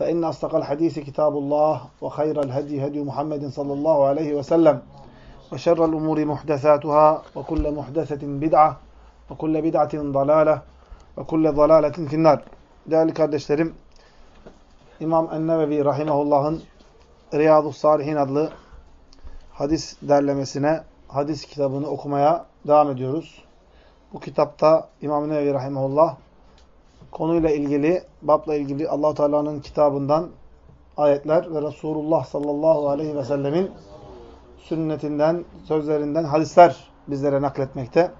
فإن أصدق الحديث كتاب الله وخير الهدي هدي محمد صلى الله عليه وسلم وشر الأمور محدثاتها وكل محدثة بدعة وكل بدعة ضلالة وكل ضلالة في النار Değerli kardeşlerim, İmam Ennevevi Rahimahullah'ın Riyadu Salihin adlı hadis derlemesine, hadis kitabını okumaya devam ediyoruz. Bu kitapta İmam Ennevevi Rahimahullah konuyla ilgili, babla ilgili allah Teala'nın kitabından ayetler ve Resulullah sallallahu aleyhi ve sellemin sünnetinden, sözlerinden hadisler bizlere nakletmekte.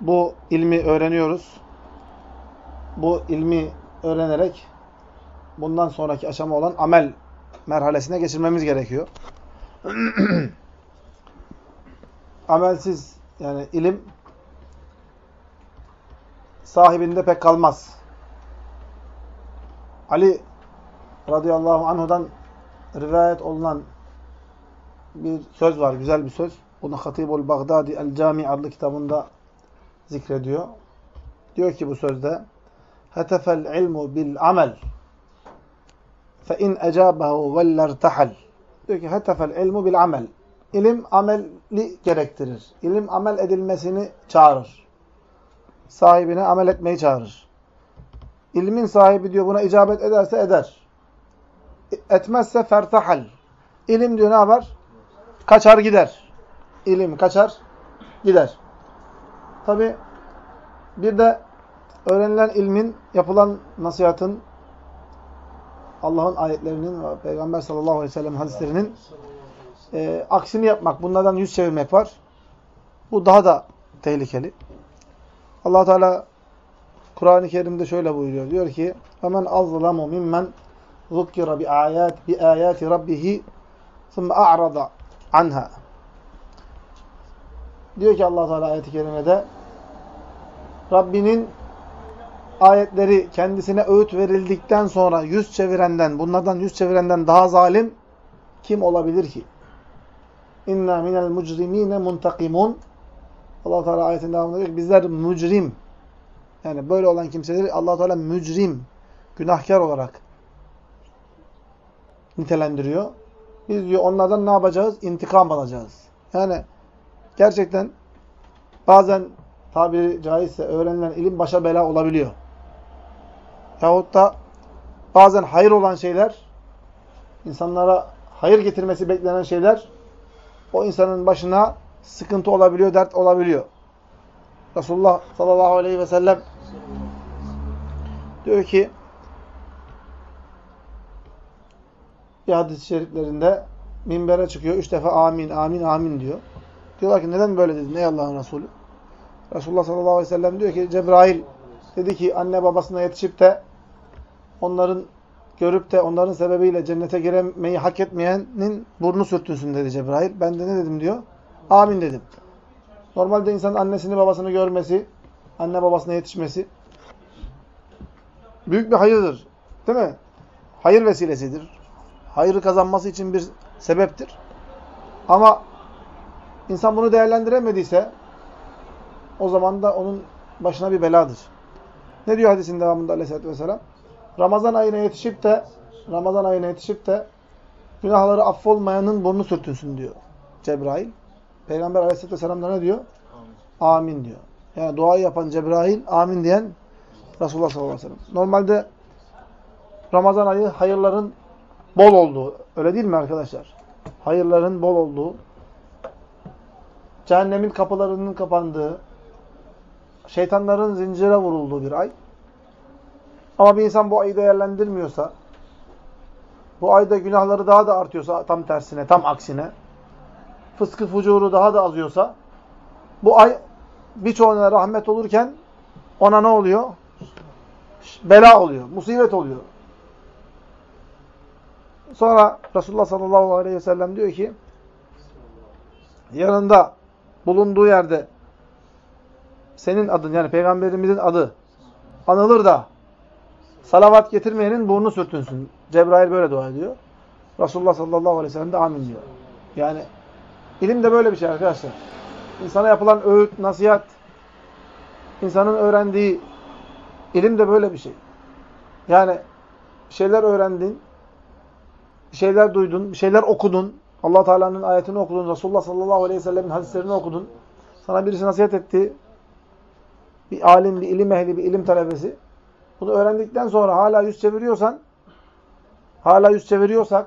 Bu ilmi öğreniyoruz. Bu ilmi öğrenerek bundan sonraki aşama olan amel merhalesine geçirmemiz gerekiyor. Amelsiz yani ilim sahibinde pek kalmaz. Ali radıyallahu anhudan rivayet olunan bir söz var, güzel bir söz. Bunu Hatibul Bagdadi El-Cami adlı kitabında zikrediyor. Diyor ki bu sözde Hetefel ilmu bil amel fe in ecabehu vellertahal Diyor ki hetefel ilmu bil amel İlim ameli gerektirir. İlim amel edilmesini çağırır sahibine amel etmeyi çağırır. İlmin sahibi diyor buna icabet ederse eder. Etmezse fertahal. İlim diyor ne yapar? Kaçar gider. İlim kaçar gider. Tabi bir de öğrenilen ilmin, yapılan nasihatın, Allah'ın ayetlerinin Peygamber sallallahu aleyhi ve sellem hadislerinin e, aksini yapmak, bunlardan yüz çevirmek var. Bu daha da tehlikeli allah Teala Kur'an-ı Kerim'de şöyle buyuruyor. Diyor ki hemen mimmen zukkira bi ayat bi ayati rabbih thumma a'rada anha. Diyor ki allah Teala ayet-i kerimede Rabbinin ayetleri kendisine öğüt verildikten sonra yüz çevirenden, bunlardan yüz çevirenden daha zalim kim olabilir ki? İnna minel mucrimine muntakimun allah Teala ayetin devamında diyor ki bizler mücrim yani böyle olan kimseleri allah Teala mücrim, günahkar olarak nitelendiriyor. Biz diyor onlardan ne yapacağız? İntikam alacağız. Yani gerçekten bazen tabiri caizse öğrenilen ilim başa bela olabiliyor. Yahut da bazen hayır olan şeyler, insanlara hayır getirmesi beklenen şeyler o insanın başına sıkıntı olabiliyor, dert olabiliyor. Resulullah sallallahu aleyhi ve sellem diyor ki bir hadis-i şeriflerinde minbere çıkıyor. Üç defa amin, amin, amin diyor. Diyorlar ki neden böyle dedin? Ey Allah'ın Resulü? Resulullah sallallahu aleyhi ve sellem diyor ki Cebrail dedi ki anne babasına yetişip de onların görüp de onların sebebiyle cennete giremeyi hak etmeyenin burnu sürtünsün dedi Cebrail. Ben de ne dedim diyor? Amin dedim. Normalde insan annesini babasını görmesi, anne babasına yetişmesi büyük bir hayırdır. Değil mi? Hayır vesilesidir. Hayırı kazanması için bir sebeptir. Ama insan bunu değerlendiremediyse o zaman da onun başına bir beladır. Ne diyor hadisin devamında aleyhissalatü vesselam? Ramazan ayına yetişip de Ramazan ayına yetişip de günahları affolmayanın burnu sürtünsün diyor Cebrail. Peygamber aleyhisselatü vesselam da ne diyor? Amin. amin diyor. Yani duayı yapan Cebrail, amin diyen Resulullah sallallahu aleyhi ve sellem. Normalde Ramazan ayı hayırların bol olduğu. Öyle değil mi arkadaşlar? Hayırların bol olduğu, cehennemin kapılarının kapandığı, şeytanların zincire vurulduğu bir ay. Ama bir insan bu ayı değerlendirmiyorsa, bu ayda günahları daha da artıyorsa, tam tersine, tam aksine, fıskı fucuru daha da azıyorsa, bu ay birçoğuna rahmet olurken ona ne oluyor? Bela oluyor, musibet oluyor. Sonra Resulullah sallallahu aleyhi ve sellem diyor ki, yanında, bulunduğu yerde senin adın yani peygamberimizin adı anılır da salavat getirmeyenin burnu sürtünsün. Cebrail böyle dua ediyor. Resulullah sallallahu aleyhi ve sellem de amin diyor. Yani ilim de böyle bir şey arkadaşlar. İnsana yapılan öğüt, nasihat, insanın öğrendiği ilim de böyle bir şey. Yani şeyler öğrendin, bir şeyler duydun, bir şeyler okudun, allah Teala'nın ayetini okudun, Resulullah sallallahu aleyhi ve sellemin hadislerini okudun, sana birisi nasihat etti, bir alim, bir ilim ehli, bir ilim talebesi. Bunu öğrendikten sonra hala yüz çeviriyorsan, hala yüz çeviriyorsak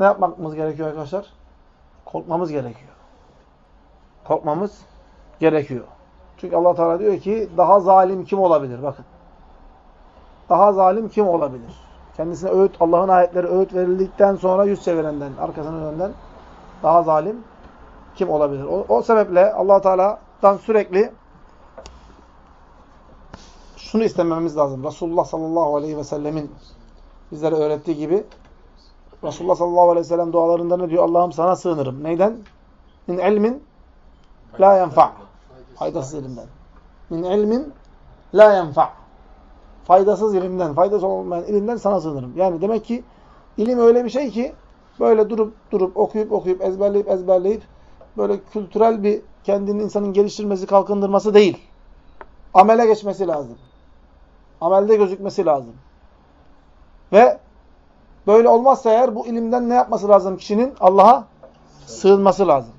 ne yapmamız gerekiyor arkadaşlar? Korkmamız gerekiyor. Korkmamız gerekiyor. Çünkü allah Teala diyor ki daha zalim kim olabilir? Bakın. Daha zalim kim olabilir? Kendisine öğüt, Allah'ın ayetleri öğüt verildikten sonra yüz çevirenden, arkasının önünden daha zalim kim olabilir? O, o sebeple allah Teala'dan sürekli şunu istememiz lazım. Resulullah sallallahu aleyhi ve sellemin bizlere öğrettiği gibi Resulullah sallallahu aleyhi ve sellem dualarında ne diyor? Allah'ım sana sığınırım. Neyden? Min ilmin la yenfa' Faydasız ilimden. Min ilmin la yenfa' Faydasız ilimden, faydası olmayan ilimden sana sığınırım. Yani demek ki ilim öyle bir şey ki böyle durup durup okuyup okuyup ezberleyip ezberleyip böyle kültürel bir kendini insanın geliştirmesi, kalkındırması değil. Amele geçmesi lazım. Amelde gözükmesi lazım. Ve böyle olmazsa eğer bu ilimden ne yapması lazım kişinin? Allah'a sığınması lazım.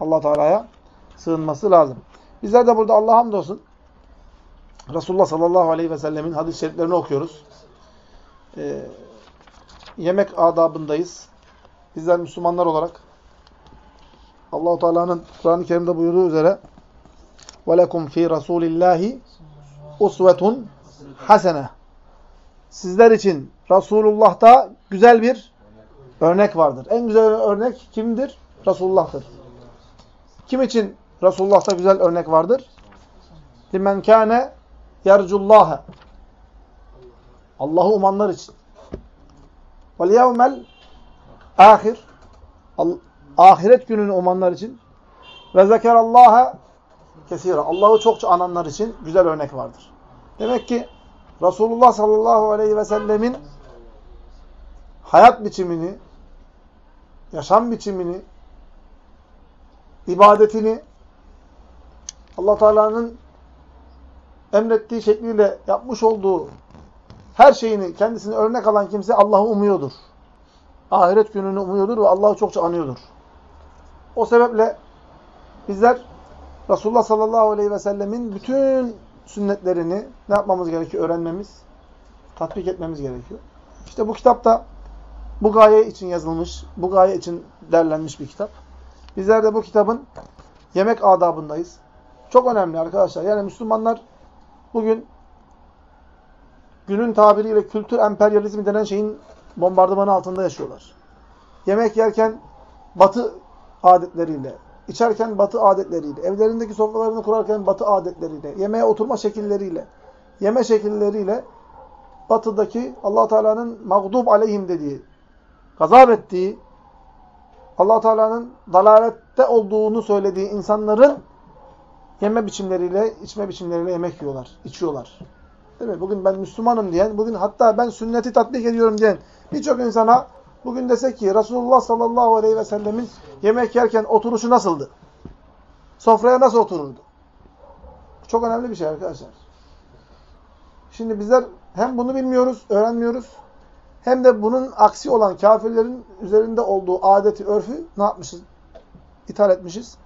allah Teala'ya sığınması lazım. Bizler de burada Allah'a hamdolsun Resulullah sallallahu aleyhi ve sellemin hadis-i şeriflerini okuyoruz. Ee, yemek adabındayız. Bizler Müslümanlar olarak Allahu Teala'nın Kur'an-ı Kerim'de buyurduğu üzere وَلَكُمْ ف۪ي رَسُولِ اللّٰهِ usvetun hasene. Sizler için Resulullah'ta güzel bir örnek vardır. En güzel örnek kimdir? Resulullah'tır. Kim için Resulullah'ta güzel örnek vardır? Limen kâne yercullâhe. Allah'ı umanlar için. Vel yevmel ahir. Ahiret gününü umanlar için. Ve zekerallâhe kesira. Allah'ı çokça ananlar için güzel örnek vardır. Demek ki Resulullah sallallahu aleyhi ve sellemin hayat biçimini, yaşam biçimini, ibadetini Allah Teala'nın emrettiği şekliyle yapmış olduğu her şeyini kendisine örnek alan kimse Allah'ı umuyordur. Ahiret gününü umuyordur ve Allah'ı çokça anıyordur. O sebeple bizler Resulullah sallallahu aleyhi ve sellemin bütün sünnetlerini ne yapmamız gerekiyor? Öğrenmemiz, tatbik etmemiz gerekiyor. İşte bu kitapta bu gaye için yazılmış, bu gaye için derlenmiş bir kitap. Bizler de bu kitabın yemek adabındayız. Çok önemli arkadaşlar. Yani Müslümanlar bugün günün tabiriyle kültür emperyalizmi denen şeyin bombardımanı altında yaşıyorlar. Yemek yerken batı adetleriyle, içerken batı adetleriyle, evlerindeki sofralarını kurarken batı adetleriyle, yemeğe oturma şekilleriyle, yeme şekilleriyle batıdaki allah Teala'nın mağdub aleyhim dediği, gazap ettiği, allah Teala'nın dalalette olduğunu söylediği insanların yeme biçimleriyle, içme biçimleriyle yemek yiyorlar, içiyorlar. Değil mi? Bugün ben Müslümanım diyen, bugün hatta ben sünneti tatbik ediyorum diyen birçok insana bugün desek ki Resulullah sallallahu aleyhi ve sellemin yemek yerken oturuşu nasıldı? Sofraya nasıl otururdu? Çok önemli bir şey arkadaşlar. Şimdi bizler hem bunu bilmiyoruz, öğrenmiyoruz. Hem de bunun aksi olan kafirlerin üzerinde olduğu adeti, örfü ne yapmışız? İthal etmişiz.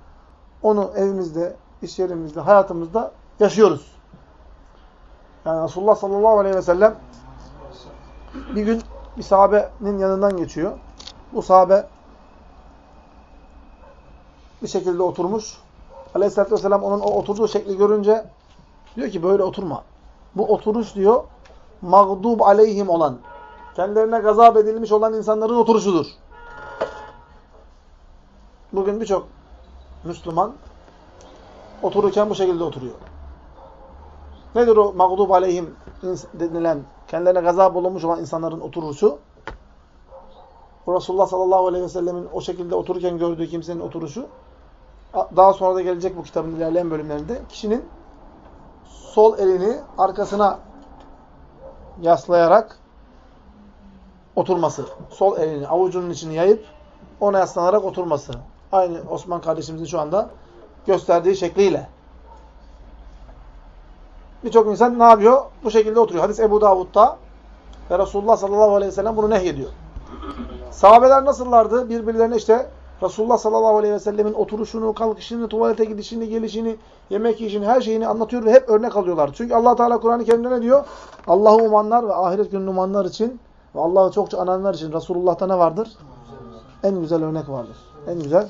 Onu evimizde, iş yerimizde, hayatımızda yaşıyoruz. Yani Resulullah sallallahu aleyhi ve sellem bir gün bir sahabenin yanından geçiyor. Bu sahabe bir şekilde oturmuş. Aleyhisselatü Vesselam onun o oturduğu şekli görünce diyor ki böyle oturma. Bu oturuş diyor mağdub aleyhim olan, kendilerine gazap edilmiş olan insanların oturuşudur. Bugün birçok Müslüman otururken bu şekilde oturuyor. Nedir o mağdub aleyhim denilen, kendilerine gazap olunmuş olan insanların oturuşu? Resulullah sallallahu aleyhi ve sellemin o şekilde otururken gördüğü kimsenin oturuşu, daha sonra da gelecek bu kitabın ilerleyen bölümlerinde, kişinin sol elini arkasına yaslayarak oturması. Sol elini avucunun içini yayıp ona yaslanarak oturması. Aynı Osman kardeşimizin şu anda gösterdiği şekliyle. Birçok insan ne yapıyor? Bu şekilde oturuyor. Hadis Ebu Davud'da ve Resulullah sallallahu aleyhi ve sellem bunu nehyediyor. Sahabeler nasıllardı? Birbirlerine işte Resulullah sallallahu aleyhi ve sellemin oturuşunu, kalkışını, tuvalete gidişini, gelişini, yemek yiyişini, her şeyini anlatıyor ve hep örnek alıyorlar. Çünkü allah Teala Kur'an-ı Kerim'de ne diyor? Allah'ı umanlar ve ahiret gününü umanlar için ve Allah'ı çokça ananlar için Resulullah'ta ne vardır? En güzel örnek vardır. En güzel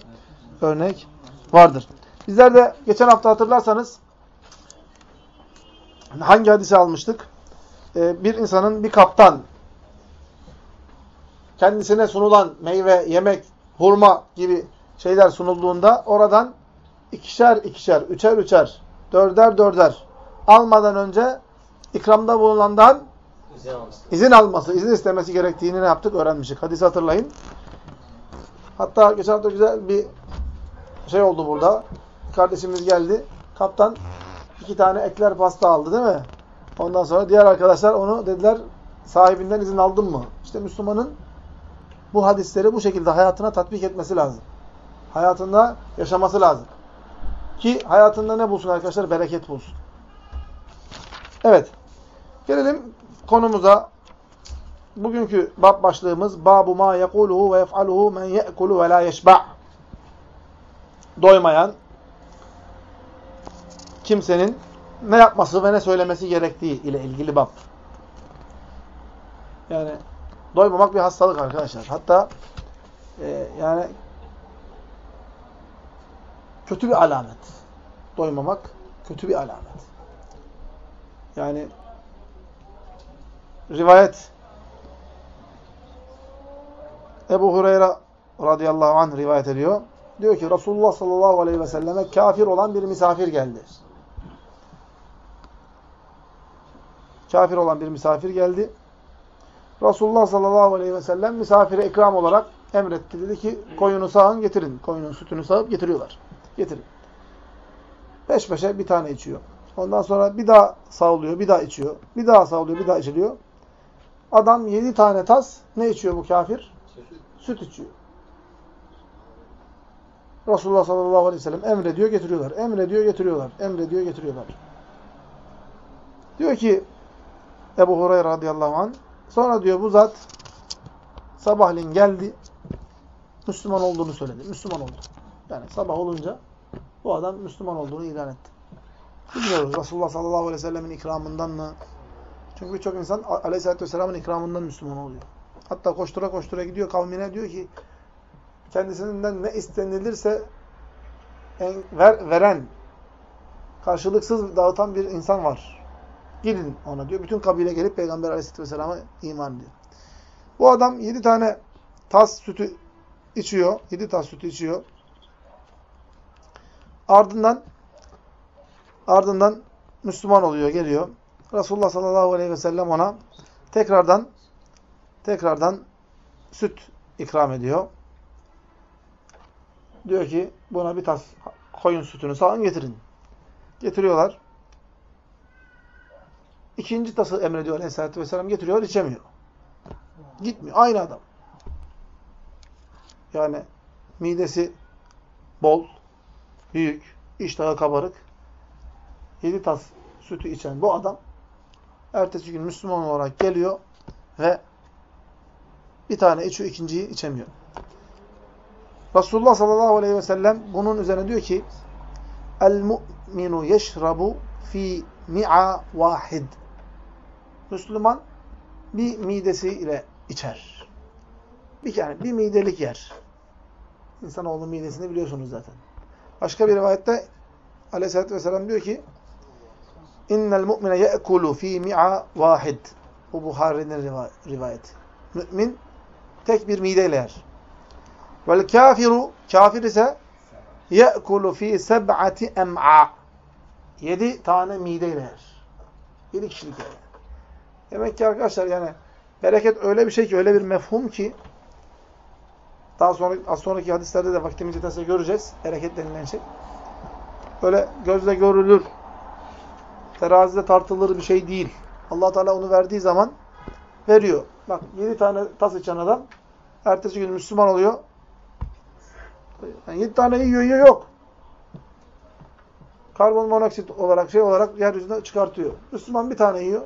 örnek vardır. Bizler de geçen hafta hatırlarsanız hangi hadisi almıştık? Ee, bir insanın bir kaptan kendisine sunulan meyve, yemek, hurma gibi şeyler sunulduğunda oradan ikişer ikişer, üçer üçer, dörder dörder almadan önce ikramda bulunandan izin alması, izin istemesi gerektiğini ne yaptık? Öğrenmiştik. Hadisi hatırlayın. Hatta geçen hafta güzel bir şey oldu burada. Kardeşimiz geldi. Kaptan iki tane ekler pasta aldı değil mi? Ondan sonra diğer arkadaşlar onu dediler sahibinden izin aldın mı? İşte Müslümanın bu hadisleri bu şekilde hayatına tatbik etmesi lazım. Hayatında yaşaması lazım. Ki hayatında ne bulsun arkadaşlar? Bereket bulsun. Evet. Gelelim konumuza. Bugünkü bab başlığımız babu ma yekuluhu ve yef'aluhu men ye'kulu ve la yeşba' Doymayan kimsenin ne yapması ve ne söylemesi gerektiği ile ilgili bab. Yani Doymamak bir hastalık arkadaşlar. Hatta e, yani kötü bir alamet. Doymamak kötü bir alamet. Yani rivayet Ebu Hureyre radıyallahu anh rivayet ediyor. Diyor ki Resulullah sallallahu aleyhi ve selleme kafir olan bir misafir geldi. Kafir olan bir misafir geldi. Resulullah sallallahu aleyhi ve sellem misafire ikram olarak emretti. Dedi ki koyunu sağın getirin. Koyunun sütünü sağıp getiriyorlar. Getirin. Peş peşe bir tane içiyor. Ondan sonra bir daha sağlıyor, bir daha içiyor. Bir daha sağlıyor, bir daha içiliyor. Adam yedi tane tas ne içiyor bu kafir? Süt içiyor. Resulullah sallallahu aleyhi ve sellem emrediyor, getiriyorlar. Emrediyor, getiriyorlar. Emrediyor, getiriyorlar. Diyor ki Ebu Hureyre radıyallahu anh Sonra diyor bu zat sabahleyin geldi. Müslüman olduğunu söyledi. Müslüman oldu. Yani sabah olunca bu adam Müslüman olduğunu ilan etti. Bilmiyoruz Resulullah sallallahu aleyhi ve sellemin ikramından mı? Çünkü birçok insan aleyhissalatü vesselamın ikramından Müslüman oluyor. Hatta koştura koştura gidiyor kavmine diyor ki kendisinden ne istenilirse ver, veren, karşılıksız dağıtan bir insan var. Gidin ona diyor. Bütün kabile gelip Peygamber aleyhisselatü vesselama iman diyor. Bu adam yedi tane tas sütü içiyor. Yedi tas sütü içiyor. Ardından ardından Müslüman oluyor, geliyor. Resulullah sallallahu aleyhi ve sellem ona tekrardan tekrardan süt ikram ediyor. Diyor ki buna bir tas koyun sütünü sağın getirin. Getiriyorlar. İkinci tası emrediyor aleyhissalatü vesselam getiriyor, içemiyor. Gitmiyor. Aynı adam. Yani midesi bol, büyük, iştahı kabarık, yedi tas sütü içen bu adam ertesi gün Müslüman olarak geliyor ve bir tane içiyor, ikinciyi içemiyor. Resulullah sallallahu aleyhi ve sellem bunun üzerine diyor ki El mu'minu yeşrabu fi mi'a vahid. Müslüman bir midesiyle içer. Bir yani bir midelik yer. İnsanoğlu midesini biliyorsunuz zaten. Başka bir rivayette Aleyhisselatü Vesselam diyor ki İnnel mu'mine ye'kulu fi mi'a vahid. Bu Buhari'nin rivayeti. Mümin tek bir mideyle yer. Vel kafiru kafir ise ye'kulu fi seb'ati em'a. Yedi tane mideyle yer. Yedi kişilik yer. Demek ki arkadaşlar yani bereket öyle bir şey ki, öyle bir mefhum ki daha sonra az sonraki hadislerde de vaktimiz yeterse göreceğiz. Bereket denilen şey. Böyle gözle görülür, terazide tartılır bir şey değil. allah Teala onu verdiği zaman veriyor. Bak yedi tane tas içen adam ertesi gün Müslüman oluyor. Yani yedi tane yiyor, yiyor yok. Karbon monoksit olarak şey olarak yeryüzüne çıkartıyor. Müslüman bir tane yiyor.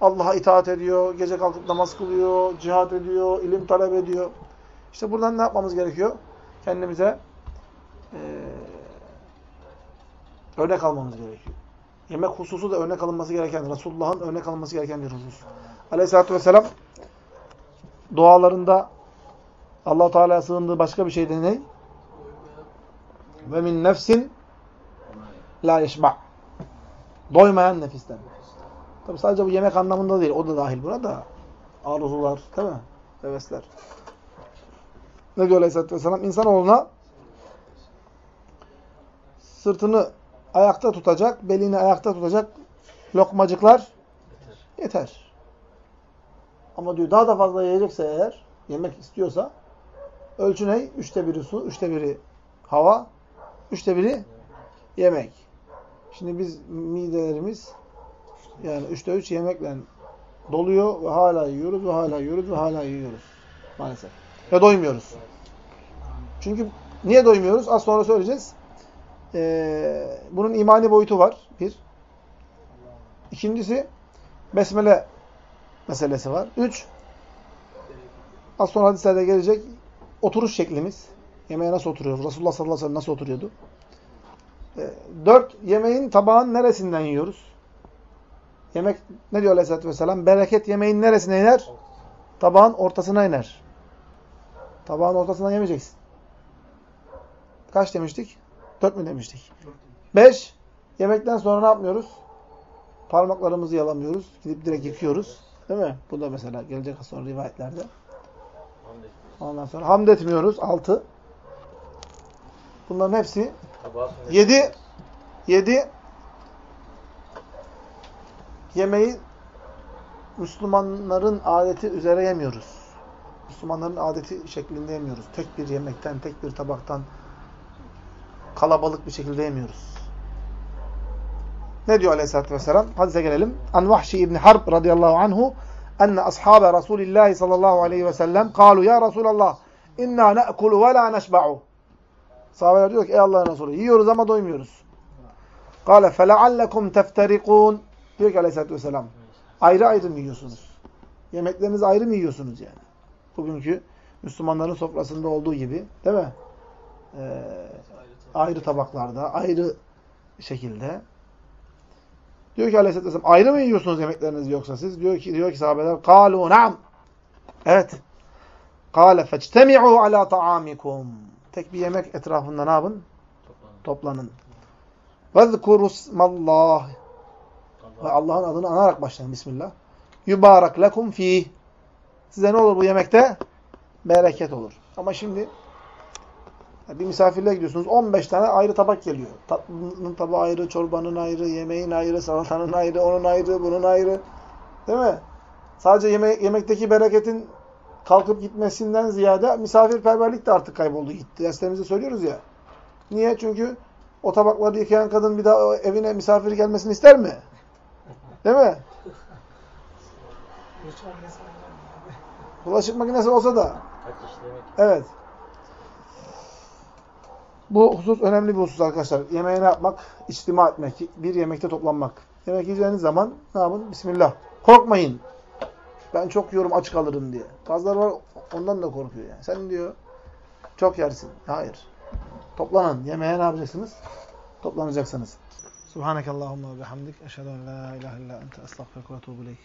Allah'a itaat ediyor, gece kalkıp namaz kılıyor, cihat ediyor, ilim talep ediyor. İşte buradan ne yapmamız gerekiyor? Kendimize e, örnek almamız gerekiyor. Yemek hususu da örnek alınması gereken, Resulullah'ın örnek alınması gereken bir husus. Aleyhisselatü Vesselam dualarında allah Teala'ya sığındığı başka bir şey de ne? Ve min nefsin la yeşba' Doymayan nefisten. Tabi sadece bu yemek anlamında değil. O da dahil buna da. Arzular, değil mi? Hevesler. Ne diyor Aleyhisselatü Vesselam? İnsanoğluna sırtını ayakta tutacak, belini ayakta tutacak lokmacıklar yeter. Ama diyor daha da fazla yiyecekse eğer, yemek istiyorsa ölçü ne? Üçte biri su, üçte biri hava, üçte biri yemek. Şimdi biz midelerimiz yani üçte üç yemekle doluyor ve hala yiyoruz ve hala yiyoruz ve hala yiyoruz. Maalesef. Ve doymuyoruz. Çünkü niye doymuyoruz? Az sonra söyleyeceğiz. Ee, bunun imani boyutu var. Bir. İkincisi besmele meselesi var. Üç. Az sonra hadislerde gelecek oturuş şeklimiz. Yemeğe nasıl oturuyoruz? Resulullah sallallahu aleyhi ve sellem nasıl oturuyordu? Ee, dört. Yemeğin tabağın neresinden yiyoruz? Yemek ne diyor aleyhissalatü vesselam? Bereket yemeğin neresine iner? Tabağın ortasına iner. Tabağın ortasından yemeyeceksin. Kaç demiştik? Dört mü demiştik? Beş. Yemekten sonra ne yapmıyoruz? Parmaklarımızı yalamıyoruz. Gidip direkt yıkıyoruz. Değil mi? Bu da mesela gelecek sonra rivayetlerde. Ondan sonra hamd etmiyoruz. Altı. Bunların hepsi yedi. Yedi. Yemeği Müslümanların adeti üzere yemiyoruz. Müslümanların adeti şeklinde yemiyoruz. Tek bir yemekten, tek bir tabaktan kalabalık bir şekilde yemiyoruz. Ne diyor Aleyhisselatü Vesselam? Hadise gelelim. An Vahşi İbni Harb radıyallahu anhu enne ashabe Resulillahi sallallahu aleyhi ve sellem kalu ya Resulallah inna ne'kulu ve la neşba'u. Sahabeler diyor ki ey Allah'ın Resulü yiyoruz ama doymuyoruz. Kale feleallekum tefterikun. Diyor ki Aleyhisselatü Vesselam ayrı ayrı mı yiyorsunuz? Yemeklerinizi ayrı mı yiyorsunuz yani? Bugünkü Müslümanların sofrasında olduğu gibi değil mi? Ee, ayrı tabaklarda, ayrı şekilde. Diyor ki Aleyhisselatü Vesselam ayrı mı yiyorsunuz yemeklerinizi yoksa siz? Diyor ki diyor ki sahabeler قالوا نعم. Evet. قال فاجتمعوا على طعامكم. Tek bir yemek etrafında ne yapın? Toplanın. وَذْكُرُوا اسْمَ اللّٰهِ Ve Allah'ın adını anarak başlayın. Bismillah. يُبَارَكْ لَكُمْ ف۪يهِ Size ne olur bu yemekte? Bereket olur. Ama şimdi bir misafirliğe gidiyorsunuz. 15 tane ayrı tabak geliyor. Tatlının tabağı ayrı, çorbanın ayrı, yemeğin ayrı, salatanın ayrı, onun ayrı, bunun ayrı. Değil mi? Sadece yeme yemekteki bereketin kalkıp gitmesinden ziyade misafirperverlik de artık kayboldu gitti. Derslerimizde söylüyoruz ya. Niye? Çünkü o tabakları yıkayan kadın bir daha evine misafir gelmesini ister mi? Değil mi? Bulaşık makinesi olsa da. Evet. Bu husus önemli bir husus arkadaşlar. Yemeğe ne yapmak? İçtima etmek. Bir yemekte toplanmak. Yemek yiyeceğiniz zaman ne yapın? Bismillah. Korkmayın. Ben çok yiyorum aç kalırım diye. Bazıları var ondan da korkuyor yani. Sen diyor çok yersin. Hayır. Toplanın. Yemeğe ne yapacaksınız? Toplanacaksınız. Subhanakallahumma ve bihamdik. Eşhedü en la ilahe illa ente estağfirullah ve etûbü.